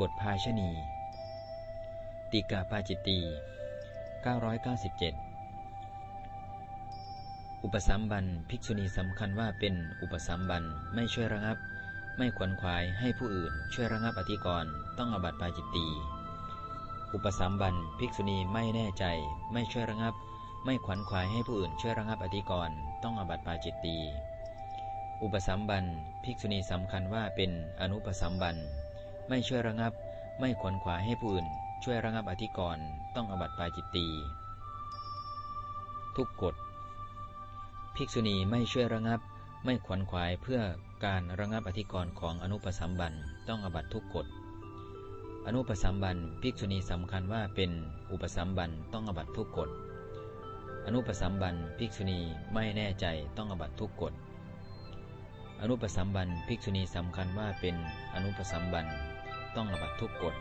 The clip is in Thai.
บทภาชณี ติกาปาจิตตี 997 อุปสัมบันภิกษุณีสำคัญว่าเป็นอุปสัมบันไม่ช่วยระงับ ไม่ขวนขวายให้ผู้อื่น ช่วยระงับอธิกรณ์ต้องอบัติปาจิตตี อุปสัมบันภิกษุณีไม่แน่ใจ ไม่ช่วยระงับ ไม่ขวนขวายให้ผู้อื่น ช่วยระงับอธิกรณ์ต้องอบัติปาจิตตี อุปสัมบันภิกษุณีสำคัญว่าเป็นอนุปสัมบัน ไม่ช่วยระงับ ไม่ขวนขวายให้ผู้อื่น ช่วยระงับอธิกรณ์ต้องอบัติปาจิตตี ทุกกฎ ภิกษุณีไม่ช่วยระงับ ไม่ขวนขวายเพื่อการระงับอธิกรณ์ของอนุปสัมบันต้องอบัติทุกกฎ อนุปสัมบันภิกษุณีสำคัญว่าเป็นอุปสัมบันต้องอบัติทุกกฎ อนุปสัมบันภิกษุณีไม่แน่ใจต้องอบัติทุกกฎอนุปสัมบันภิกษุณีสำคัญว่าเป็นอนุปสัมบัน ต้องอบัตทุกกฎ